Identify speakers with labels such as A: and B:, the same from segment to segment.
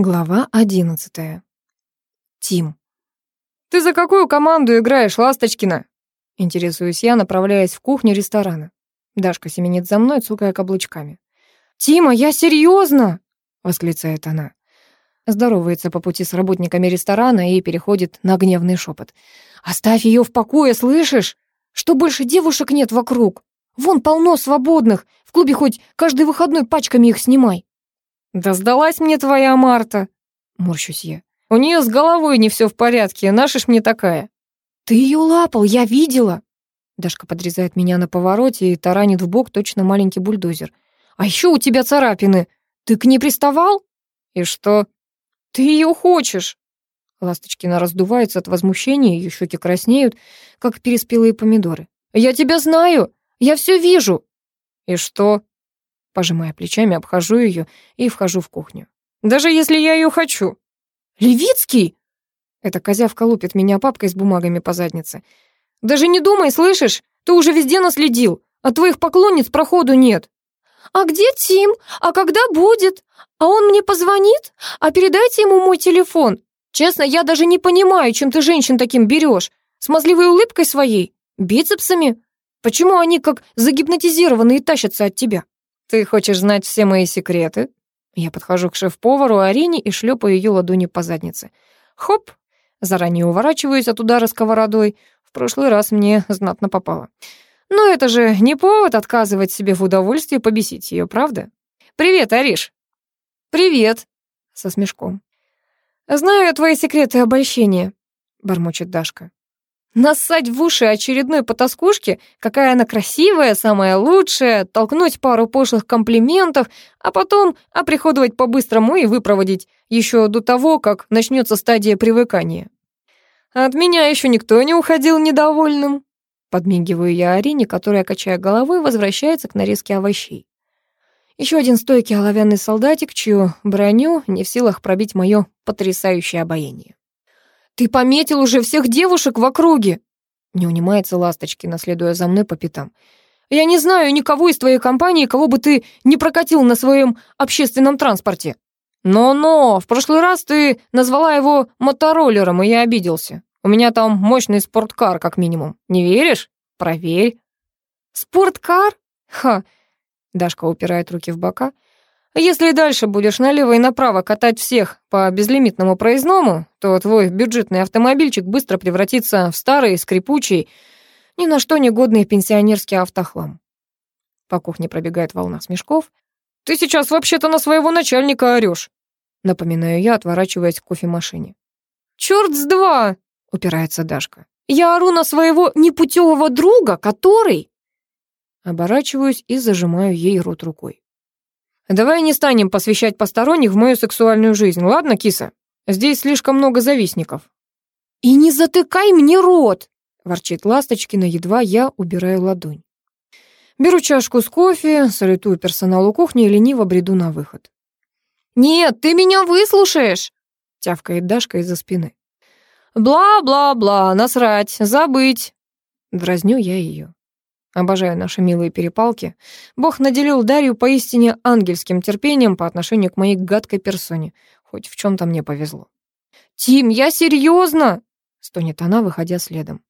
A: Глава одиннадцатая. Тим.
B: «Ты за какую команду играешь, Ласточкина?» Интересуюсь я, направляясь в кухню ресторана. Дашка семенит за мной, цукая каблучками.
A: «Тима, я серьезно!» — восклицает она.
B: Здоровается по пути с работниками ресторана и переходит на гневный шепот.
A: «Оставь ее в покое, слышишь? Что больше девушек нет вокруг? Вон полно свободных. В клубе хоть каждый выходной пачками их снимай».
B: «Да сдалась мне твоя Марта!» — морщусь я. «У нее с головой не все в порядке, наша ж мне такая».
A: «Ты ее лапал, я видела!»
B: Дашка подрезает меня на повороте и таранит в бок точно маленький бульдозер.
A: «А еще у тебя царапины! Ты к ней приставал?»
B: «И что?»
A: «Ты ее хочешь!»
B: Ласточкина раздувается от возмущения, ее щеки краснеют, как переспелые помидоры.
A: «Я тебя знаю! Я все вижу!»
B: «И что?» Пожимая плечами, обхожу ее и вхожу в кухню. «Даже если я ее хочу!»
A: «Левицкий!»
B: Эта козявка лупит меня папкой с бумагами по заднице.
A: «Даже не думай, слышишь? Ты уже везде наследил. От твоих поклонниц проходу нет». «А где Тим? А когда будет? А он мне позвонит? А передайте ему мой телефон. Честно, я даже не понимаю, чем ты женщин таким берешь. Смазливой улыбкой своей? Бицепсами? Почему они как загипнотизированные тащатся от тебя?»
B: «Ты хочешь знать все мои секреты?» Я подхожу к шеф-повару Арине и шлепаю ее ладонью по заднице. Хоп! Заранее уворачиваюсь от удара сковородой. В прошлый раз мне знатно попало. Но это же не повод отказывать себе в удовольствии побесить ее, правда? «Привет, Ариш!»
A: «Привет!»
B: Со смешком. «Знаю твои секреты обольщения», — бормочет Дашка. Нассать в уши очередной потаскушке, какая она красивая, самая лучшая, толкнуть пару пошлых комплиментов, а потом оприходовать по-быстрому и выпроводить еще до того, как начнется стадия привыкания. От меня еще никто не уходил недовольным. Подмигиваю я Арине, которая, качая головой, возвращается к нарезке овощей. Еще один стойкий оловянный солдатик, чью броню не в силах пробить мое потрясающее обаяние.
A: «Ты пометил уже всех девушек в округе!»
B: Не унимается Ласточкина, следуя за мной по пятам.
A: «Я не знаю никого из твоей компании, кого бы ты не прокатил на своем общественном транспорте».
B: «Но-но, в прошлый раз ты назвала его мотороллером, и я обиделся. У меня там мощный спорткар, как минимум. Не веришь? Проверь».
A: «Спорткар?
B: Ха!» Дашка упирает руки в бока. Если дальше будешь налево и направо катать всех по безлимитному проездному, то твой бюджетный автомобильчик быстро превратится в старый, скрипучий, ни на что негодный пенсионерский автохлам. По кухне пробегает волна смешков. «Ты сейчас вообще-то на своего начальника орёшь!» Напоминаю я, отворачиваясь к кофемашине.
A: «Чёрт с два!» — упирается Дашка. «Я ору на своего непутевого друга, который...»
B: Оборачиваюсь и зажимаю ей рот рукой. Давай не станем посвящать посторонних в мою сексуальную жизнь, ладно, киса? Здесь слишком много завистников».
A: «И не затыкай мне рот!»
B: — ворчит Ласточкина, едва я убираю ладонь. Беру чашку с кофе, салютую персоналу кухни и лениво бреду на выход.
A: «Нет, ты меня выслушаешь!»
B: — тявкает Дашка из-за спины. «Бла-бла-бла, насрать, забыть!» Дразню я ее. Обожаю наши милые перепалки. Бог наделил Дарью поистине ангельским терпением по отношению к моей гадкой персоне. Хоть в чем то мне повезло.
A: «Тим, я серьезно!» — стонет она, выходя следом.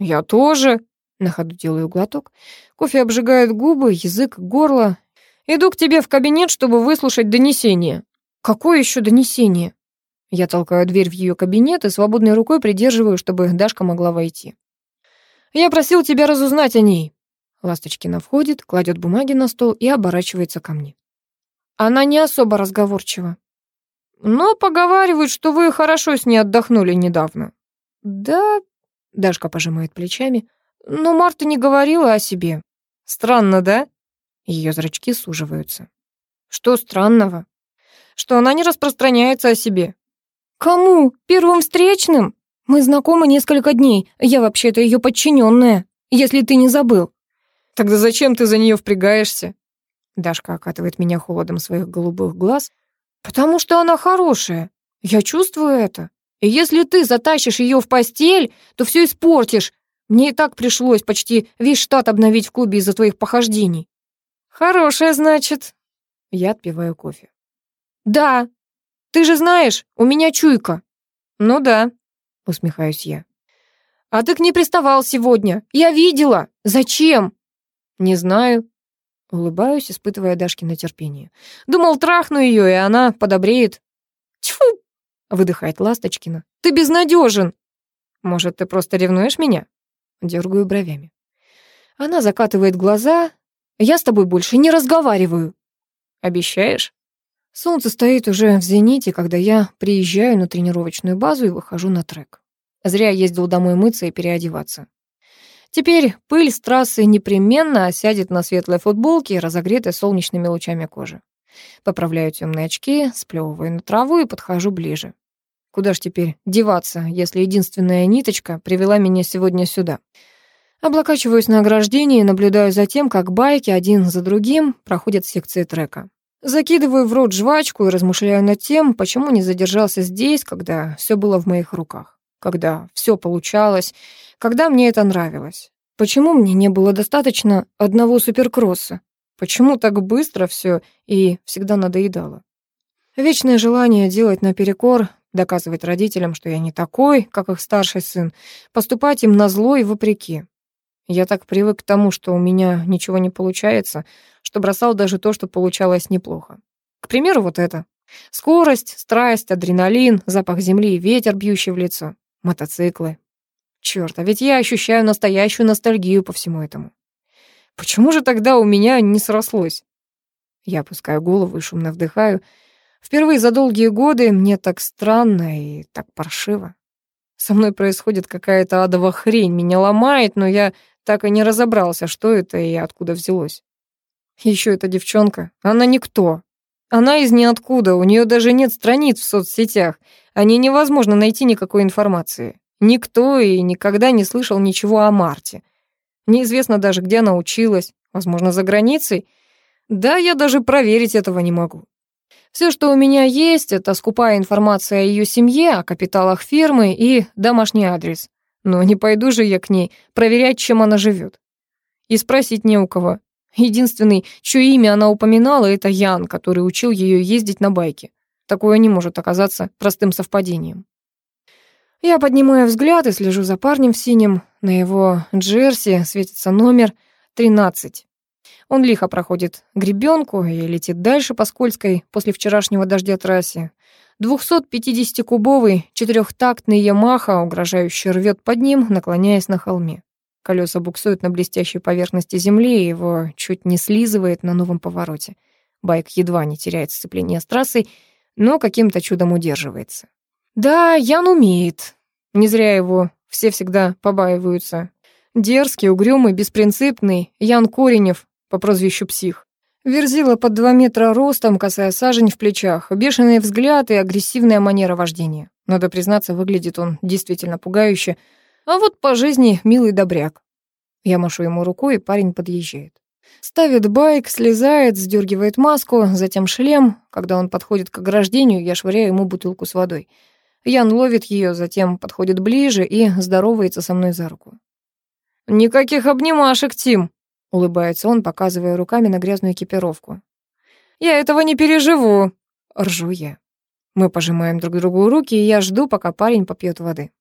B: «Я тоже!» — на ходу делаю глоток. Кофе обжигает губы, язык, горло. «Иду к тебе в кабинет, чтобы выслушать донесение».
A: «Какое еще донесение?»
B: Я толкаю дверь в ее кабинет и свободной рукой придерживаю, чтобы Дашка могла войти. «Я просил тебя разузнать о ней». Ласточкина входит, кладет бумаги на стол и оборачивается ко мне.
A: Она не особо разговорчива.
B: Но поговаривают, что вы хорошо с ней отдохнули недавно.
A: Да, Дашка пожимает плечами. Но Марта не говорила о себе.
B: Странно, да?
A: Ее зрачки суживаются.
B: Что странного? Что она не распространяется о себе.
A: Кому? Первым встречным? Мы знакомы несколько дней. Я вообще-то ее подчиненная, если ты не забыл.
B: Тогда зачем ты за нее впрягаешься?
A: Дашка окатывает меня холодом своих голубых глаз. Потому что она хорошая. Я чувствую это. И если ты затащишь ее в постель, то все испортишь. Мне и так пришлось почти весь штат обновить в клубе из-за твоих похождений.
B: Хорошая, значит. Я отпиваю кофе.
A: Да.
B: Ты же знаешь, у меня чуйка». «Ну да», — усмехаюсь я. «А ты к ней приставал сегодня. Я видела. Зачем?» «Не знаю». Улыбаюсь, испытывая Дашкино терпение. «Думал, трахну ее, и она подобреет». «Тьфу!» — выдыхает Ласточкина. «Ты безнадежен!» «Может, ты просто ревнуешь меня?» Дергаю бровями. Она закатывает глаза. «Я с тобой больше не разговариваю». «Обещаешь?» Солнце стоит уже в зените, когда я приезжаю на тренировочную базу и выхожу на трек. Зря ездил домой мыться и переодеваться. Теперь пыль с трассы непременно осядет на светлой футболке, разогретой солнечными лучами кожи. Поправляю темные очки, сплевываю на траву и подхожу ближе. Куда ж теперь деваться, если единственная ниточка привела меня сегодня сюда? Облокачиваюсь на ограждении и наблюдаю за тем, как байки один за другим проходят секции трека. Закидываю в рот жвачку и размышляю над тем, почему не задержался здесь, когда все было в моих руках, когда все получалось, когда мне это нравилось. Почему мне не было достаточно одного суперкросса? Почему так быстро все и всегда надоедало? Вечное желание делать наперекор, доказывать родителям, что я не такой, как их старший сын, поступать им на зло и вопреки. Я так привык к тому, что у меня ничего не получается, что бросал даже то, что получалось неплохо. К примеру, вот это. Скорость, страсть, адреналин, запах земли ветер, бьющий в лицо. Мотоциклы. Чёрт, а ведь я ощущаю настоящую ностальгию по всему этому. Почему же тогда у меня не срослось? Я опускаю голову и шумно вдыхаю. Впервые за долгие годы мне так странно и так паршиво. Со мной происходит какая-то адова хрень, меня ломает, но я так и не разобрался, что это и откуда взялось. Еще эта девчонка, она никто. Она из ниоткуда, у нее даже нет страниц в соцсетях, о ней невозможно найти никакой информации. Никто и никогда не слышал ничего о Марте. Неизвестно даже, где она училась, возможно, за границей. Да, я даже проверить этого не могу. Все, что у меня есть, это скупая информация о ее семье, о капиталах фирмы и домашний адрес. Но не пойду же я к ней проверять, чем она живет. И спросить не у кого. Единственный, чье имя она упоминала, это Ян, который учил ее ездить на байке. Такое не может оказаться простым совпадением. Я поднимаю взгляд и слежу за парнем в синем. На его джерси светится номер 13. Он лихо проходит гребенку и летит дальше по скользкой после вчерашнего дождя трассе. 250-кубовый четырехтактный Ямаха угрожающе рвет под ним, наклоняясь на холме. Колеса буксуют на блестящей поверхности земли, и его чуть не слизывает на новом повороте. Байк едва не теряет сцепление с трассой, но каким-то чудом удерживается. Да, Ян умеет. Не зря его все всегда побаиваются. Дерзкий, угрюмый, беспринципный Ян Коренев по прозвищу Псих. Верзила под два метра ростом, косая сажень в плечах, бешеный взгляд и агрессивная манера вождения. Надо признаться, выглядит он действительно пугающе, а вот по жизни милый добряк. Я машу ему рукой, и парень подъезжает. Ставит байк, слезает, сдергивает маску, затем шлем. Когда он подходит к ограждению, я швыряю ему бутылку с водой. Ян ловит ее, затем подходит ближе и здоровается со мной за руку. «Никаких обнимашек, Тим!» Улыбается он, показывая руками на грязную экипировку. «Я этого не переживу!» Ржу я. Мы пожимаем друг другу руки, и я жду, пока парень попьет воды.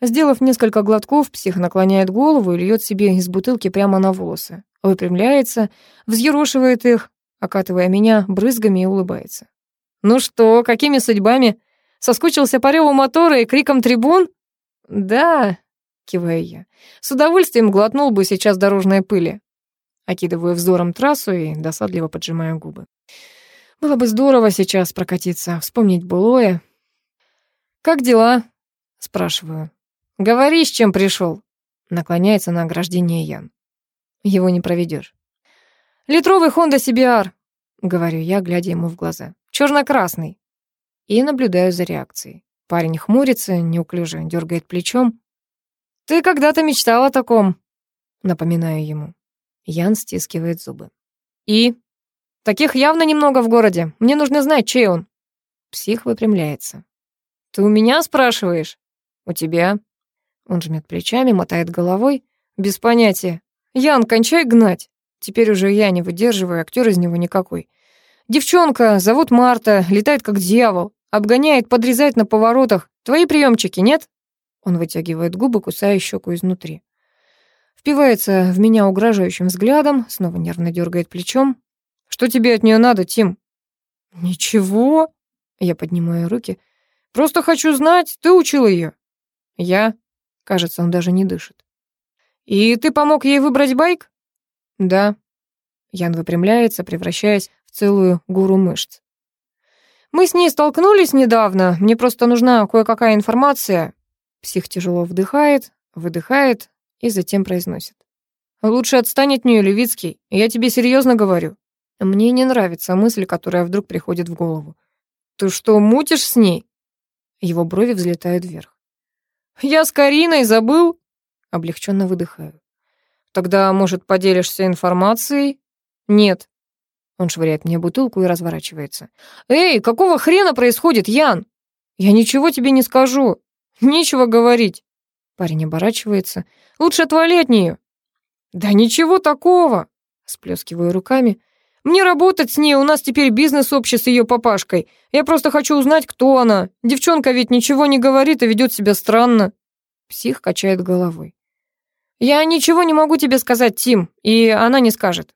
B: Сделав несколько глотков, псих наклоняет голову и льет себе из бутылки прямо на волосы. Выпрямляется, взъерошивает их, окатывая меня брызгами и улыбается. «Ну что, какими судьбами? Соскучился по реву мотора и криком трибун?» «Да», — киваю я, — «с удовольствием глотнул бы сейчас дорожной пыли. Окидываю взором трассу и досадливо поджимаю губы. Было бы здорово сейчас прокатиться, вспомнить былое. «Как дела?» — спрашиваю. «Говори, с чем пришел. Наклоняется на ограждение Ян. Его не проведешь. «Литровый Honda CBR», — говорю я, глядя ему в глаза. Черно-красный. И наблюдаю за реакцией. Парень хмурится, неуклюже дергает плечом. «Ты когда-то мечтал о таком», — напоминаю ему. Ян стискивает зубы. «И? Таких явно немного в городе. Мне нужно знать, чей он». Псих выпрямляется. «Ты у меня спрашиваешь?» «У тебя». Он жмет плечами, мотает головой. «Без понятия. Ян, кончай гнать». Теперь уже я не выдерживаю, актер из него никакой. Девчонка, зовут Марта, летает как дьявол. Обгоняет, подрезает на поворотах. Твои приемчики, нет? Он вытягивает губы, кусая щеку изнутри. Впивается в меня угрожающим взглядом, снова нервно дергает плечом. «Что тебе от нее надо, Тим?» «Ничего». Я поднимаю руки. «Просто хочу знать, ты учил ее?» «Я?» Кажется, он даже не дышит. «И ты помог ей выбрать байк?» «Да». Ян выпрямляется, превращаясь в целую гуру мышц. «Мы с ней столкнулись недавно, мне просто нужна кое-какая информация». Псих тяжело вдыхает, выдыхает и затем произносит. «Лучше отстань от нее, Левицкий, я тебе серьезно говорю. Мне не нравится мысль, которая вдруг приходит в голову. Ты что, мутишь с ней?» Его брови взлетают вверх. «Я с Кариной забыл?» Облегченно выдыхаю. «Тогда, может, поделишься информацией?» «Нет». Он швыряет мне бутылку и разворачивается. «Эй, какого хрена происходит, Ян? Я ничего тебе не скажу. Нечего говорить». Парень оборачивается. «Лучше отвали от нее». «Да ничего такого!» Сплескиваю руками. «Мне работать с ней, у нас теперь бизнес общий с ее папашкой. Я просто хочу узнать, кто она. Девчонка ведь ничего не говорит и ведет себя странно». Псих качает головой. «Я ничего не могу тебе сказать, Тим, и она не скажет».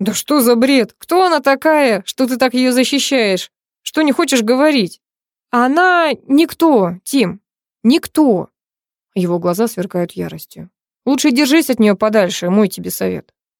B: «Да что за бред? Кто она такая, что ты так ее защищаешь? Что не хочешь говорить?» «Она никто, Тим, никто». Его глаза сверкают яростью. «Лучше держись от нее подальше, мой тебе совет».